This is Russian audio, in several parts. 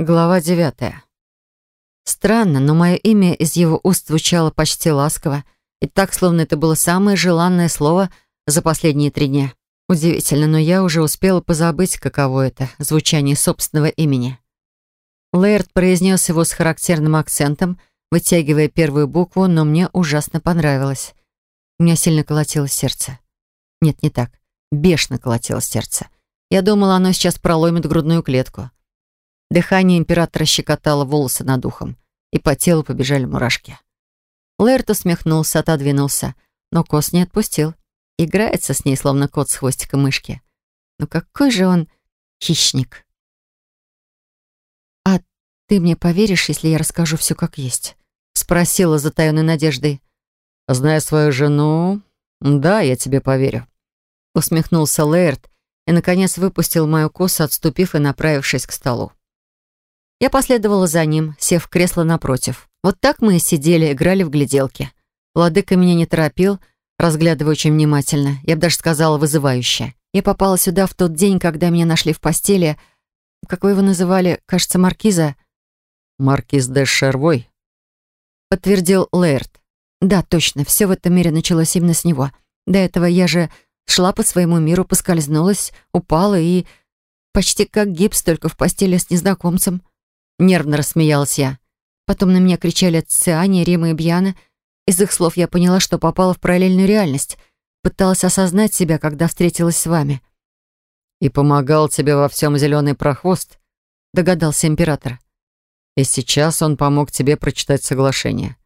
Глава девятая. Странно, но мое имя из его уст звучало почти ласково, и так, словно это было самое желанное слово за последние три дня. Удивительно, но я уже успела позабыть, каково это — звучание собственного имени. Лэрд произнес его с характерным акцентом, вытягивая первую букву, но мне ужасно понравилось. У меня сильно колотилось сердце. Нет, не так. Бешено колотилось сердце. Я думала, оно сейчас проломит грудную клетку. Дыхание императора щекотало волосы над ухом, и по телу побежали мурашки. Лэрт усмехнулся, отодвинулся, но Кос не отпустил. Играется с ней, словно кот с хвостиком мышки. Ну какой же он хищник. «А ты мне поверишь, если я расскажу все как есть?» — спросила затаенной надеждой. «Зная свою жену, да, я тебе поверю», — усмехнулся Лэрт и, наконец, выпустил мою косу, отступив и направившись к столу. Я последовала за ним, сев в кресло напротив. Вот так мы и сидели, играли в гляделки. Владыка меня не торопил, разглядывая очень внимательно. Я бы даже сказала, вызывающе. Я попала сюда в тот день, когда меня нашли в постели. Как вы его называли? Кажется, маркиза. «Маркиз де Шервой», — подтвердил Лэрд. «Да, точно, все в этом мире началось именно с него. До этого я же шла по своему миру, поскользнулась, упала и... Почти как гипс, только в постели с незнакомцем. Нервно рассмеялась я. Потом на меня кричали Циани, Рима и Бьяна. Из их слов я поняла, что попала в параллельную реальность. Пыталась осознать себя, когда встретилась с вами. «И помогал тебе во всем зеленый прохвост?» догадался император. «И сейчас он помог тебе прочитать соглашение.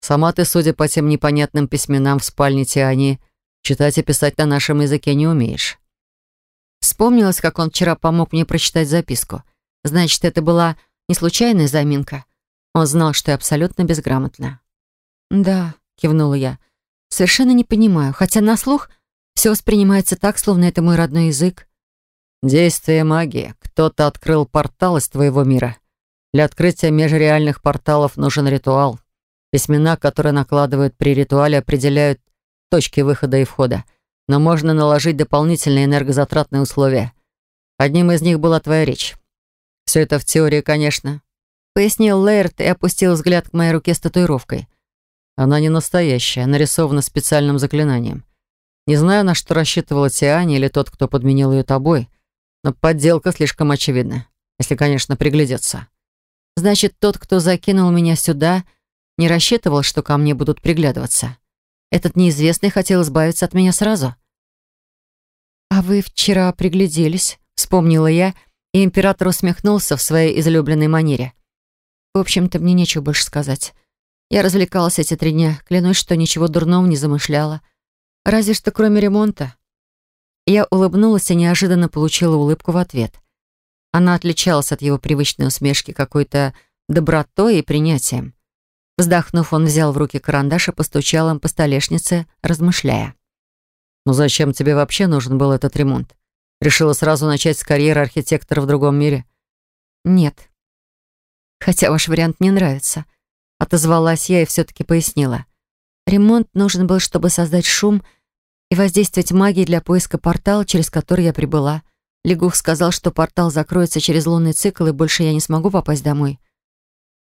Сама ты, судя по тем непонятным письменам в спальне Тиани, читать и писать на нашем языке не умеешь». Вспомнилось, как он вчера помог мне прочитать записку. Значит, это была не случайная заминка. Он знал, что я абсолютно безграмотна. «Да», — кивнула я. «Совершенно не понимаю, хотя на слух все воспринимается так, словно это мой родной язык». «Действие магии. Кто-то открыл портал из твоего мира. Для открытия межреальных порталов нужен ритуал. Письмена, которые накладывают при ритуале, определяют точки выхода и входа. Но можно наложить дополнительные энергозатратные условия. Одним из них была твоя речь. Все это в теории, конечно», — пояснил Лейерт и опустил взгляд к моей руке с татуировкой. «Она не настоящая, нарисована специальным заклинанием. Не знаю, на что рассчитывала Тиане или тот, кто подменил ее тобой, но подделка слишком очевидна, если, конечно, приглядеться. Значит, тот, кто закинул меня сюда, не рассчитывал, что ко мне будут приглядываться. Этот неизвестный хотел избавиться от меня сразу». «А вы вчера пригляделись», — вспомнила я, — и император усмехнулся в своей излюбленной манере. В общем-то, мне нечего больше сказать. Я развлекалась эти три дня, клянусь, что ничего дурного не замышляла. Разве что кроме ремонта. Я улыбнулась и неожиданно получила улыбку в ответ. Она отличалась от его привычной усмешки какой-то добротой и принятием. Вздохнув, он взял в руки карандаш и постучал им по столешнице, размышляя. «Ну зачем тебе вообще нужен был этот ремонт? Решила сразу начать с карьеры архитектора в другом мире? Нет. Хотя ваш вариант мне нравится. Отозвалась я и все-таки пояснила. Ремонт нужен был, чтобы создать шум и воздействовать магией для поиска портала, через который я прибыла. Лягух сказал, что портал закроется через лунный цикл, и больше я не смогу попасть домой.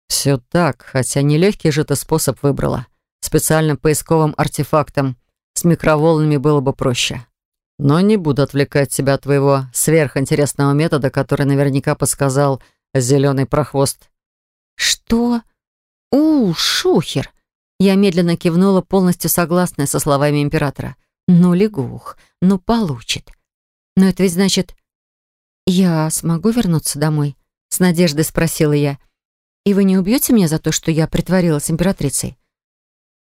Все так, хотя нелегкий же ты способ выбрала. Специальным поисковым артефактом с микроволнами было бы проще. Но не буду отвлекать тебя от твоего сверхинтересного метода, который наверняка подсказал зеленый прохвост. Что? У, шухер! Я медленно кивнула, полностью согласная со словами императора. Ну, лягух, ну, получит. Но это ведь значит... Я смогу вернуться домой? С надеждой спросила я. И вы не убьете меня за то, что я притворилась императрицей?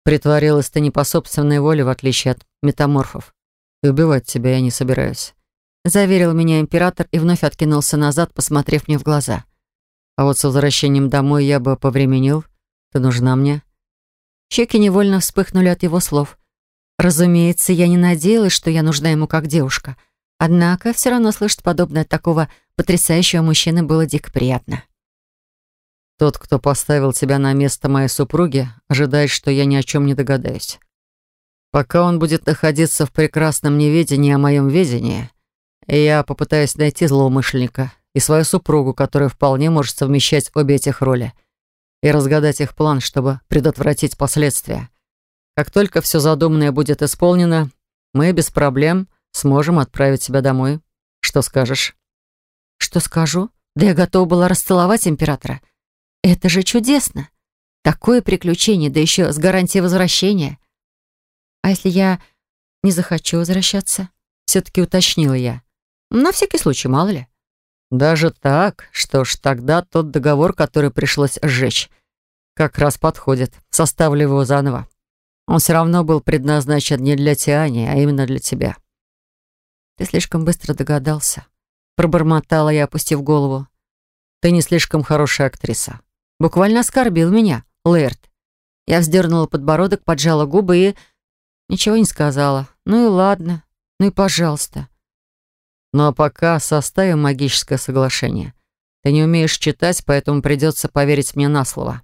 Притворилась ты не по собственной воле, в отличие от метаморфов. И убивать тебя я не собираюсь», — заверил меня император и вновь откинулся назад, посмотрев мне в глаза. «А вот с возвращением домой я бы повременил. Ты нужна мне». Щеки невольно вспыхнули от его слов. Разумеется, я не надеялась, что я нужна ему как девушка. Однако все равно слышать подобное от такого потрясающего мужчины было дико приятно. «Тот, кто поставил тебя на место моей супруги, ожидает, что я ни о чем не догадаюсь. Пока он будет находиться в прекрасном неведении о моем ведении, я попытаюсь найти злоумышленника и свою супругу, которая вполне может совмещать обе этих роли, и разгадать их план, чтобы предотвратить последствия. Как только все задуманное будет исполнено, мы без проблем сможем отправить тебя домой. Что скажешь?» «Что скажу? Да я готова была расцеловать императора. Это же чудесно! Такое приключение, да еще с гарантией возвращения. А если я не захочу возвращаться?» Все-таки уточнила я. На всякий случай, мало ли. Даже так? Что ж, тогда тот договор, который пришлось сжечь, как раз подходит. Составлю его заново. Он все равно был предназначен не для Тиани, а именно для тебя. Ты слишком быстро догадался. Пробормотала я, опустив голову. Ты не слишком хорошая актриса. Буквально оскорбил меня, Лэрд. Я вздернула подбородок, поджала губы и... Ничего не сказала. Ну и ладно. Ну и пожалуйста. Ну а пока составим магическое соглашение. Ты не умеешь читать, поэтому придется поверить мне на слово.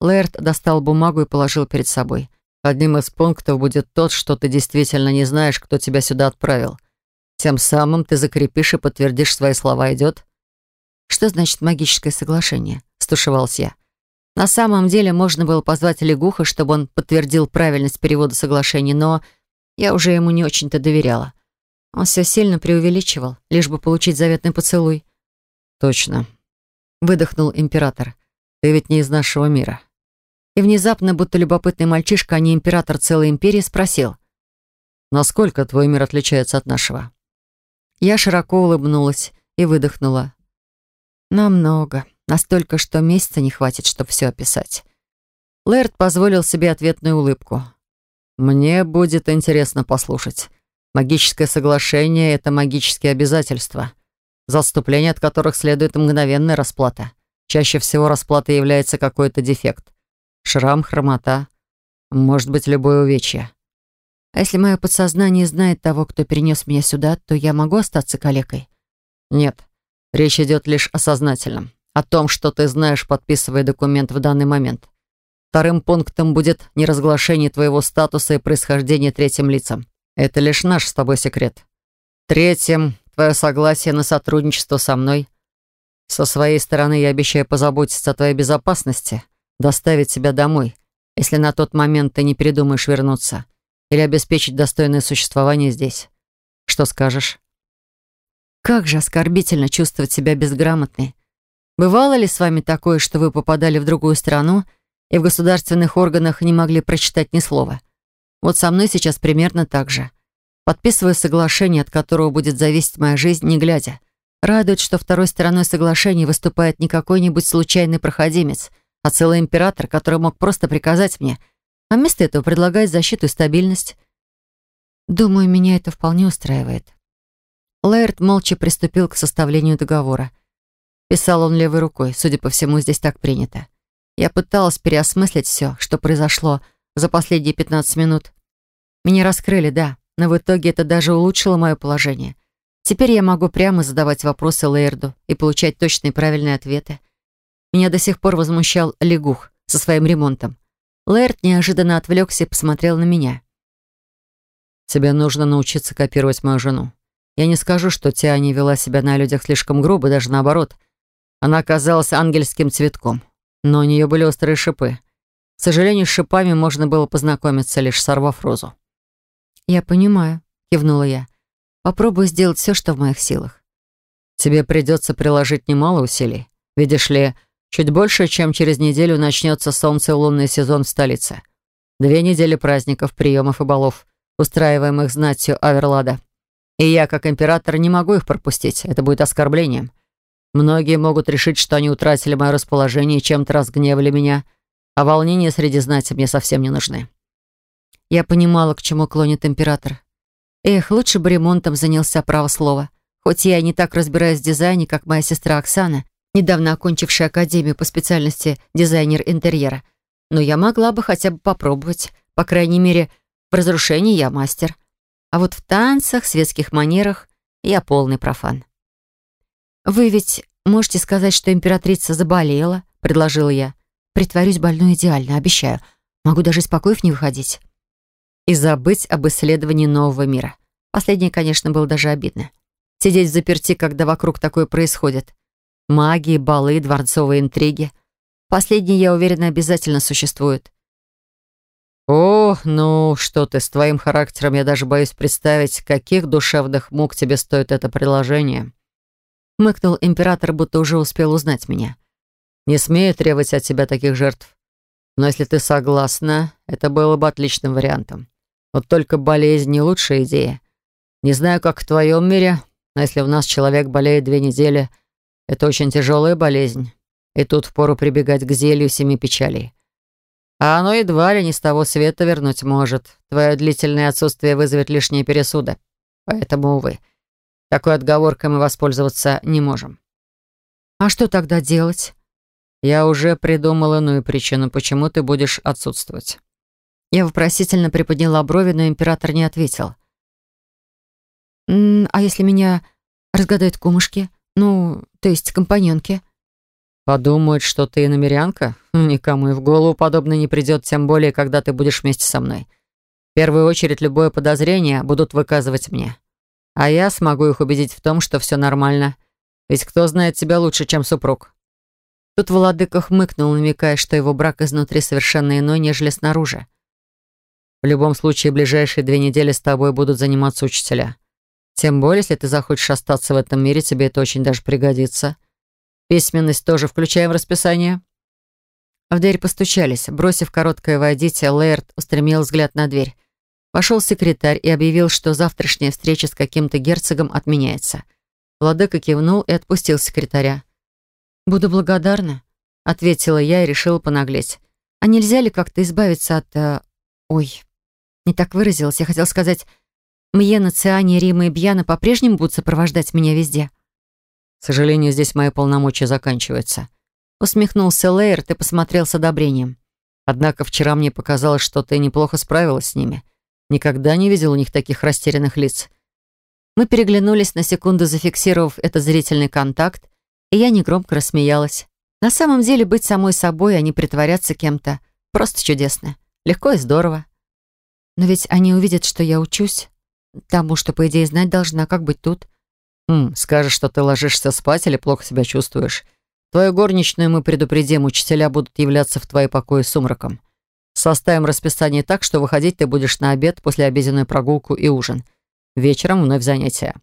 Лэрд достал бумагу и положил перед собой. Одним из пунктов будет тот, что ты действительно не знаешь, кто тебя сюда отправил. Тем самым ты закрепишь и подтвердишь свои слова. Идет? Что значит магическое соглашение? Стушевался я. На самом деле можно было позвать Лягуха, чтобы он подтвердил правильность перевода соглашений, но я уже ему не очень-то доверяла. Он все сильно преувеличивал, лишь бы получить заветный поцелуй. «Точно», — выдохнул император. «Ты ведь не из нашего мира». И внезапно, будто любопытный мальчишка, а не император целой империи, спросил. «Насколько твой мир отличается от нашего?» Я широко улыбнулась и выдохнула. «Намного. Настолько, что месяца не хватит, чтобы все описать». Лэрд позволил себе ответную улыбку. «Мне будет интересно послушать. Магическое соглашение — это магические обязательства, за вступление от которых следует мгновенная расплата. Чаще всего расплатой является какой-то дефект. Шрам, хромота, может быть, любое увечье. А если мое подсознание знает того, кто перенес меня сюда, то я могу остаться калекой? Нет, речь идет лишь о сознательном, о том, что ты знаешь, подписывая документ в данный момент. Вторым пунктом будет неразглашение твоего статуса и происхождения третьим лицам. Это лишь наш с тобой секрет. Третьим — твое согласие на сотрудничество со мной. Со своей стороны я обещаю позаботиться о твоей безопасности, доставить тебя домой, если на тот момент ты не передумаешь вернуться, или обеспечить достойное существование здесь. Что скажешь? Как же оскорбительно чувствовать себя безграмотной. Бывало ли с вами такое, что вы попадали в другую страну — и в государственных органах не могли прочитать ни слова. Вот со мной сейчас примерно так же. Подписываю соглашение, от которого будет зависеть моя жизнь, не глядя. Радует, что второй стороной соглашения выступает не какой-нибудь случайный проходимец, а целый император, который мог просто приказать мне, а вместо этого предлагает защиту и стабильность. Думаю, меня это вполне устраивает. Лэрд молча приступил к составлению договора. Писал он левой рукой, судя по всему, здесь так принято. Я пыталась переосмыслить все, что произошло за последние 15 минут. Меня раскрыли, да, но в итоге это даже улучшило мое положение. Теперь я могу прямо задавать вопросы Лейерду и получать точные правильные ответы. Меня до сих пор возмущал Лягух со своим ремонтом. Лэрд неожиданно отвлекся и посмотрел на меня. «Тебе нужно научиться копировать мою жену. Я не скажу, что Тиани вела себя на людях слишком грубо, даже наоборот. Она оказалась ангельским цветком но у нее были острые шипы. К сожалению, с шипами можно было познакомиться, лишь сорвав розу. «Я понимаю», — кивнула я. «Попробую сделать все, что в моих силах». «Тебе придется приложить немало усилий. Видишь ли, чуть больше, чем через неделю начнется солнце лунный сезон в столице. Две недели праздников, приемов и балов, устраиваемых знатью Аверлада. И я, как император, не могу их пропустить. Это будет оскорблением. Многие могут решить, что они утратили мое расположение и чем-то разгневали меня, а волнения среди знати мне совсем не нужны. Я понимала, к чему клонит император. Эх, лучше бы ремонтом занялся право слова. Хоть я и не так разбираюсь в дизайне, как моя сестра Оксана, недавно окончившая академию по специальности дизайнер интерьера. Но я могла бы хотя бы попробовать. По крайней мере, в разрушении я мастер. А вот в танцах, светских манерах я полный профан. «Вы ведь можете сказать, что императрица заболела?» — предложила я. «Притворюсь больной идеально, обещаю. Могу даже из покоев не выходить». И забыть об исследовании нового мира. Последнее, конечно, было даже обидно. сидеть в заперти, когда вокруг такое происходит. Магии, балы, дворцовые интриги. Последние, я уверена, обязательно существуют. «О, ну что ты, с твоим характером я даже боюсь представить, каких душевных мук тебе стоит это приложение». Мыкнул император, будто уже успел узнать меня. «Не смею требовать от тебя таких жертв. Но если ты согласна, это было бы отличным вариантом. Вот только болезнь не лучшая идея. Не знаю, как в твоем мире, но если у нас человек болеет две недели, это очень тяжелая болезнь. И тут впору прибегать к зелью семи печалей. А оно едва ли не с того света вернуть может. Твое длительное отсутствие вызовет лишние пересуды. Поэтому, увы, такой отговоркой мы воспользоваться не можем. А что тогда делать? Я уже придумал иную причину, почему ты будешь отсутствовать. Я вопросительно приподняла брови, но император не ответил. «А если меня разгадают кумушки? Ну, то есть компаньонки?» Подумают, что ты иномерянка? Никому и в голову подобное не придет, тем более, когда ты будешь вместе со мной. В первую очередь, любое подозрение будут выказывать мне. А я смогу их убедить в том, что все нормально. Ведь кто знает тебя лучше, чем супруг? Тут владыка хмыкнул, намекая, что его брак изнутри совершенно иной, нежели снаружи. В любом случае, ближайшие две недели с тобой будут заниматься учителя. Тем более, если ты захочешь остаться в этом мире, тебе это очень даже пригодится. Письменность тоже включаем в расписание?» В дверь постучались. Бросив короткое «войдите», Лэрд устремил взгляд на дверь. Пошел секретарь и объявил, что завтрашняя встреча с каким-то герцогом отменяется. Владыка кивнул и отпустил секретаря. «Буду благодарна», — ответила я и решила понаглеть. «А нельзя ли как-то избавиться от... Э, ой, не так выразилась. Я хотела сказать, Мьена, Циани, Рима и Бьяна по-прежнему будут сопровождать меня везде». К сожалению, здесь мои полномочия заканчиваются. Усмехнулся Лейерт и посмотрел с одобрением. Однако вчера мне показалось, что ты неплохо справилась с ними. Никогда не видел у них таких растерянных лиц. Мы переглянулись на секунду, зафиксировав этот зрительный контакт, и я негромко рассмеялась. На самом деле быть самой собой, а не притворяться кем-то, просто чудесно. Легко и здорово. Но ведь они увидят, что я учусь. Тому, что, по идее, знать должна, как быть тут. «М, скажешь, что ты ложишься спать или плохо себя чувствуешь. Твою горничную мы предупредим, учителя будут являться в твои покои сумраком. Составим расписание так, что выходить ты будешь на обед, после обеденную прогулку и ужин. Вечером вновь занятия».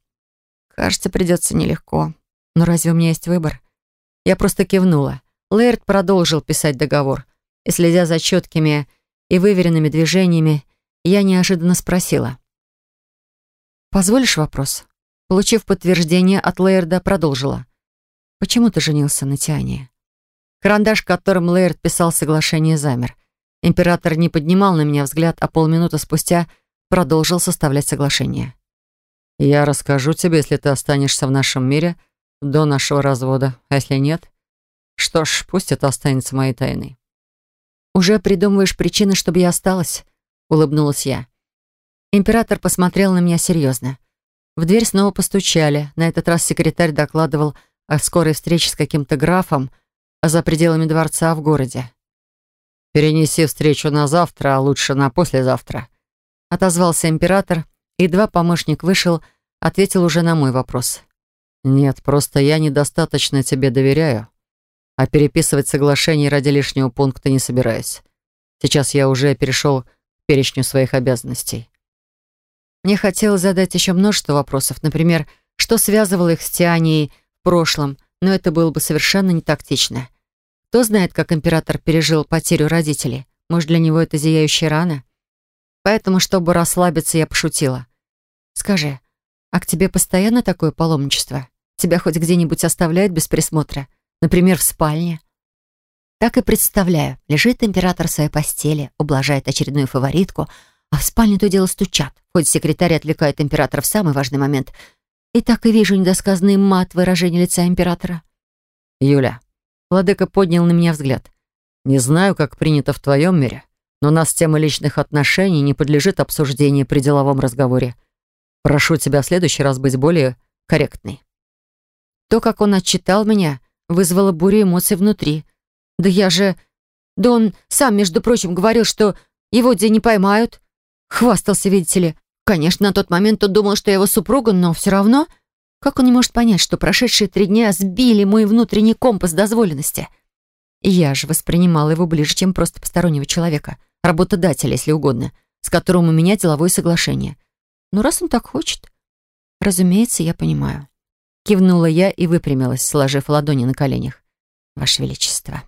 «Кажется, придется нелегко. Но разве у меня есть выбор?» Я просто кивнула. Лэрд продолжил писать договор. И, следя за четкими и выверенными движениями, я неожиданно спросила. «Позволишь вопрос?» Получив подтверждение от Лейерда, продолжила. «Почему ты женился на Тиане?» Карандаш, которым Лейерд писал соглашение, замер. Император не поднимал на меня взгляд, а полминуты спустя продолжил составлять соглашение. «Я расскажу тебе, если ты останешься в нашем мире до нашего развода. А если нет? Что ж, пусть это останется моей тайной». «Уже придумываешь причины, чтобы я осталась?» — улыбнулась я. Император посмотрел на меня серьезно. В дверь снова постучали. На этот раз секретарь докладывал о скорой встрече с каким-то графом за пределами дворца в городе. «Перенеси встречу на завтра, а лучше на послезавтра», — отозвался император, и едва помощник вышел, ответил уже на мой вопрос. «Нет, просто я недостаточно тебе доверяю, а переписывать соглашение ради лишнего пункта не собираюсь. Сейчас я уже перешел к перечню своих обязанностей. Мне хотелось задать еще множество вопросов, например, что связывало их с Тианией в прошлом, но это было бы совершенно не тактично. Кто знает, как император пережил потерю родителей? Может, для него это зияющая рана? Поэтому, чтобы расслабиться, я пошутила. «Скажи, а к тебе постоянно такое паломничество? Тебя хоть где-нибудь оставляют без присмотра? Например, в спальне?» Так и представляю. Лежит император в своей постели, ублажает очередную фаворитку, а в спальне то дело стучат. Хоть секретарь отвлекает императора в самый важный момент. И так и вижу недосказанный мат выражения лица императора. «Юля», Владыка поднял на меня взгляд. «Не знаю, как принято в твоем мире, но у нас тема личных отношений не подлежит обсуждению при деловом разговоре. Прошу тебя в следующий раз быть более корректной». То, как он отчитал меня, вызвало бурю эмоций внутри. Да я же... Да он сам, между прочим, говорил, что его где не поймают. Хвастался, видите ли. Конечно, на тот момент он думал, что я его супруга, но все равно... Как он не может понять, что прошедшие три дня сбили мой внутренний компас дозволенности? Я же воспринимала его ближе, чем просто постороннего человека, работодателя, если угодно, с которым у меня деловое соглашение. Но раз он так хочет, разумеется, я понимаю. Кивнула я и выпрямилась, сложив ладони на коленях. Ваше Величество.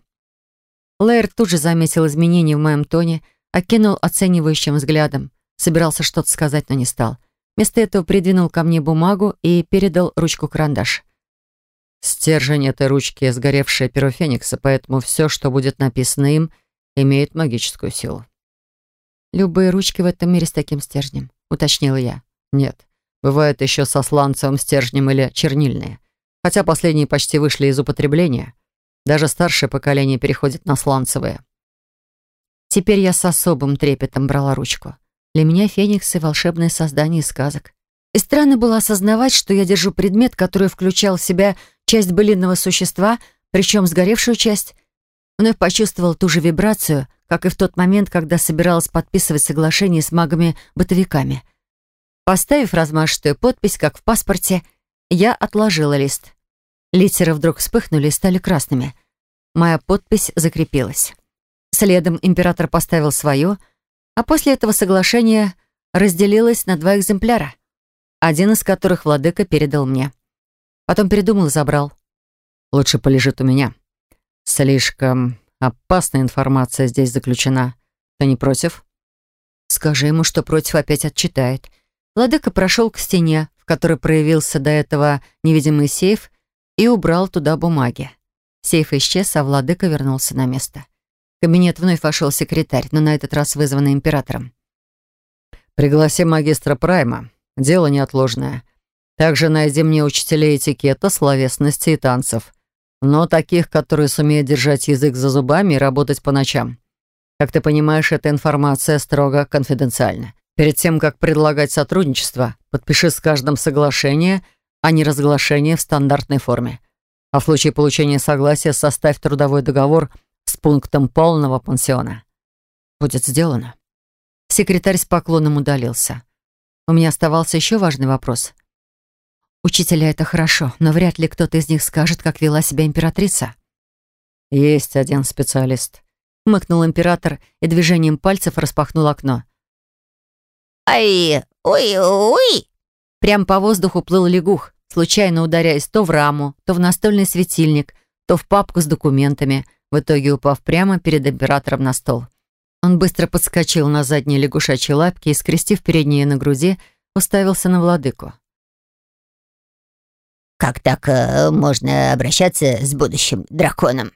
Лэйр тут же заметил изменения в моем тоне, окинул оценивающим взглядом, собирался что-то сказать, но не стал. Вместо этого придвинул ко мне бумагу и передал ручку-карандаш. Стержень этой ручки — сгоревшее перо Феникса, поэтому все, что будет написано им, имеет магическую силу. «Любые ручки в этом мире с таким стержнем», — уточнила я. «Нет. Бывают еще со сланцевым стержнем или чернильные. Хотя последние почти вышли из употребления. Даже старшее поколение переходит на сланцевые». Теперь я с особым трепетом брала ручку. Для меня фениксы — волшебное создание сказок. И странно было осознавать, что я держу предмет, который включал в себя часть былинного существа, причем сгоревшую часть. Вновь почувствовал ту же вибрацию, как и в тот момент, когда собиралась подписывать соглашение с магами-бытовиками. Поставив размашистую подпись, как в паспорте, я отложила лист. Литеры вдруг вспыхнули и стали красными. Моя подпись закрепилась. Следом император поставил свою, а после этого соглашение разделилось на два экземпляра, один из которых владыка передал мне. Потом передумал и забрал. «Лучше полежит у меня. Слишком опасная информация здесь заключена. Ты не против?» «Скажи ему, что против опять отчитает». Владыка прошел к стене, в которой проявился до этого невидимый сейф, и убрал туда бумаги. Сейф исчез, а владыка вернулся на место. В кабинет вновь вошел секретарь, но на этот раз вызванный императором. «Пригласи магистра Прайма. Дело неотложное. Также найди мне учителей этикета, словесности и танцев. Но таких, которые сумеют держать язык за зубами и работать по ночам. Как ты понимаешь, эта информация строго конфиденциальна. Перед тем, как предлагать сотрудничество, подпиши с каждым соглашение, а не разглашение в стандартной форме. А в случае получения согласия составь трудовой договор с пунктом полного пансиона. Будет сделано. Секретарь с поклоном удалился. У меня оставался еще важный вопрос — Учителя — это хорошо, но вряд ли кто-то из них скажет, как вела себя императрица. «Есть один специалист», — мыкнул император и движением пальцев распахнул окно. «Ай, ой-ой!» Прям по воздуху плыл лягух, случайно ударяясь то в раму, то в настольный светильник, то в папку с документами, в итоге упав прямо перед императором на стол. Он быстро подскочил на задние лягушачьи лапки и, скрестив передние на груди, уставился на владыку. Как так э, можно обращаться с будущим драконом?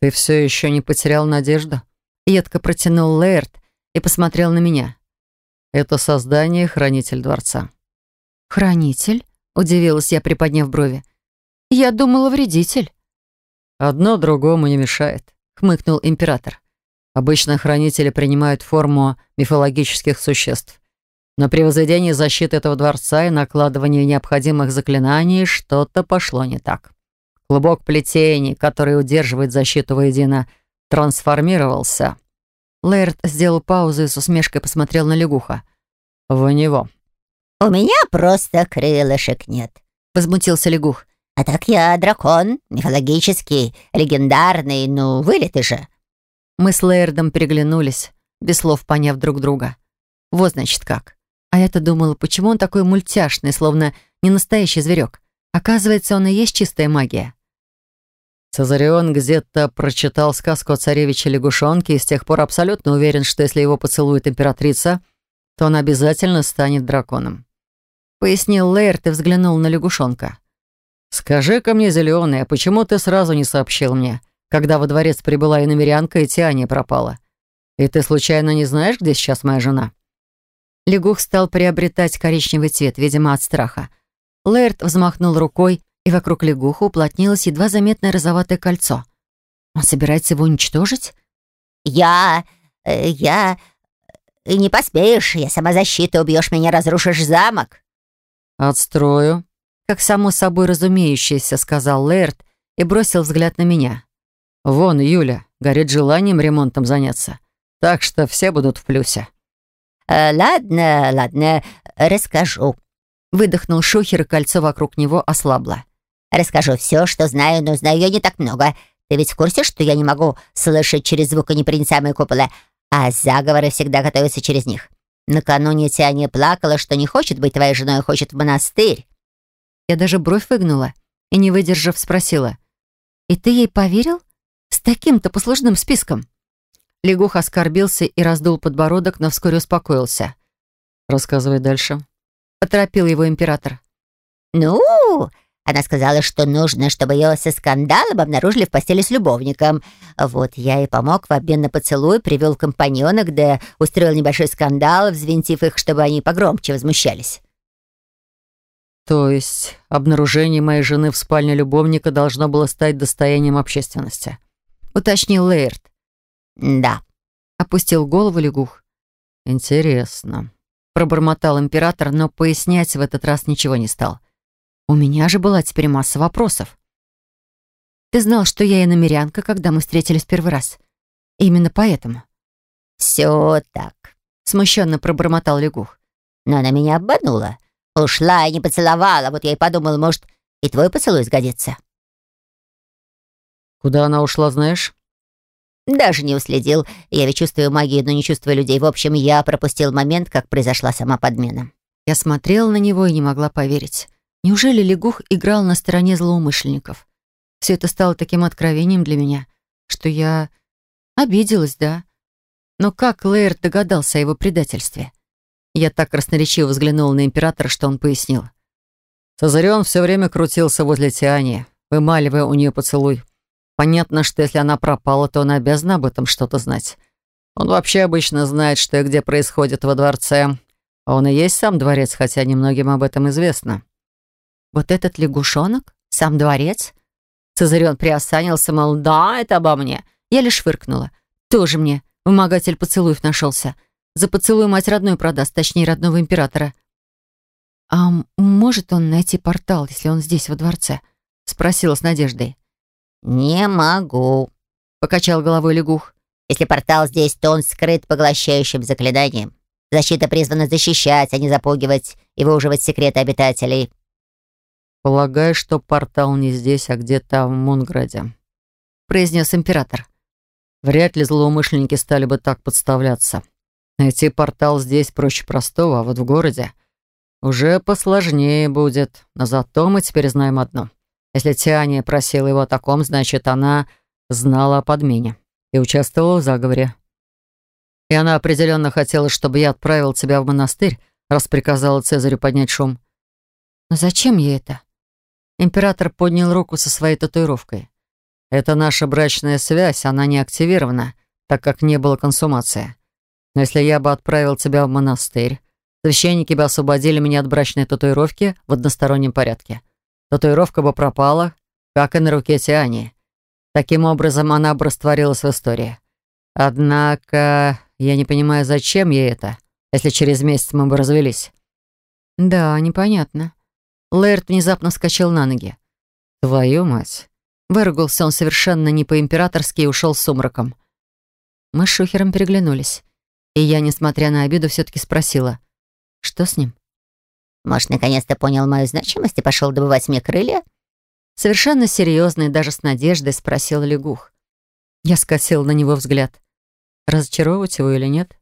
Ты все еще не потерял надежду? Едко протянул Лэрд и посмотрел на меня. Это создание хранитель дворца. Хранитель? Удивилась я, приподняв брови. Я думала, вредитель. Одно другому не мешает, хмыкнул император. Обычно хранители принимают форму мифологических существ. Но при возведении защиты этого дворца и накладывании необходимых заклинаний что-то пошло не так. Клубок плетений, который удерживает защиту воедино, трансформировался. Лэрд сделал паузу и с усмешкой посмотрел на лягуха. «В него». «У меня просто крылышек нет», — возмутился лягух. «А так я дракон, мифологический, легендарный, ну, вылитый же». Мы с Лэрдом переглянулись, без слов поняв друг друга. Вот значит как. А я-то думала, почему он такой мультяшный, словно не настоящий зверек. Оказывается, он и есть чистая магия. Цезарион где-то прочитал сказку о царевиче лягушонке и с тех пор абсолютно уверен, что если его поцелует императрица, то он обязательно станет драконом. Пояснил Лейерт и взглянул на лягушонка. «Скажи-ка мне, Зеленый, а почему ты сразу не сообщил мне, когда во дворец прибыла иномерянка и Тиания пропала? И ты случайно не знаешь, где сейчас моя жена?» Лягух стал приобретать коричневый цвет, видимо, от страха. Лэрд взмахнул рукой, и вокруг лягуха уплотнилось едва заметное розоватое кольцо. Он собирается его уничтожить? «Я... Э, я... Э, не поспеешь, я сама защита, убьешь меня, разрушишь замок». «Отстрою», — как само собой разумеющееся, сказал Лэрд и бросил взгляд на меня. «Вон, Юля, горит желанием ремонтом заняться, так что все будут в плюсе». Э, «Ладно, ладно, расскажу». Выдохнул Шухер, и кольцо вокруг него ослабло. «Расскажу все, что знаю, но знаю я не так много. Ты ведь в курсе, что я не могу слышать через звуконепроницаемые куполы, а заговоры всегда готовятся через них? Накануне Тиане плакала, что не хочет быть твоей женой, а хочет в монастырь». Я даже бровь выгнула и, не выдержав, спросила. «И ты ей поверил? С таким-то послужным списком?» Лягух оскорбился и раздул подбородок, но вскоре успокоился. «Рассказывай дальше», — поторопил его император. «Ну, она сказала, что нужно, чтобы ее со скандалом обнаружили в постели с любовником. Вот я и помог в обмен на поцелуй, привел компаньонок, да устроил небольшой скандал, взвинтив их, чтобы они погромче возмущались». «То есть обнаружение моей жены в спальне любовника должно было стать достоянием общественности?» — уточнил Лейерт. «Да», — опустил голову лягух. «Интересно», — пробормотал император, но пояснять в этот раз ничего не стал. У меня же была теперь масса вопросов. «Ты знал, что я и намерянка, когда мы встретились первый раз? Именно поэтому?» «Все так», — смущенно пробормотал лягух. «Но она меня обманула. Ушла и не поцеловала. Вот я и подумал, может, и твой поцелуй сгодится». «Куда она ушла, знаешь?» Даже не уследил. Я ведь чувствую магию, но не чувствую людей. В общем, я пропустил момент, как произошла сама подмена. Я смотрела на него и не могла поверить. Неужели лягух играл на стороне злоумышленников? Все это стало таким откровением для меня, что я обиделась, да. Но как Лейер догадался о его предательстве? Я так красноречиво взглянула на императора, что он пояснил. Сазарион все время крутился возле Тиани, вымаливая у нее поцелуй. Понятно, что если она пропала, то он обязан об этом что-то знать. Он вообще обычно знает, что и где происходит во дворце. А он и есть сам дворец, хотя немногим об этом известно. Вот этот лягушонок? Сам дворец? Цезарион приосанился, мол, да, это обо мне. Я лишь фыркнула. Тоже мне вымогатель поцелуев нашелся. За поцелуй мать родную продаст, точнее, родного императора. «А может он найти портал, если он здесь, во дворце?» — спросила с надеждой. «Не могу», — покачал головой лягух. «Если портал здесь, то он скрыт поглощающим заклинанием. Защита призвана защищать, а не запугивать и выуживать секреты обитателей». «Полагаю, что портал не здесь, а где-то в Мунграде», — произнес император. «Вряд ли злоумышленники стали бы так подставляться. Найти портал здесь проще простого, а вот в городе уже посложнее будет. Но зато мы теперь знаем одно — если Тиания просила его о таком, значит, она знала о подмене и участвовала в заговоре. И она определенно хотела, чтобы я отправил тебя в монастырь, раз приказала Цезарю поднять шум. Но зачем ей это? Император поднял руку со своей татуировкой. Это наша брачная связь, она не активирована, так как не было консумации. Но если я бы отправил тебя в монастырь, священники бы освободили меня от брачной татуировки в одностороннем порядке. Татуировка бы пропала, как и на руке Тиани. Таким образом, она бы растворилась в истории. Однако, я не понимаю, зачем ей это, если через месяц мы бы развелись. Да, непонятно. Лэрд внезапно вскочил на ноги. Твою мать. Выругался он совершенно не по-императорски и ушел с сумраком. Мы с Шухером переглянулись. И я, несмотря на обиду, все-таки спросила, что с ним? Может, наконец-то понял мою значимость и пошел добывать мне крылья?» Совершенно серьезно и даже с надеждой спросил лягух. Я скосил на него взгляд. Разочаровывать его или нет?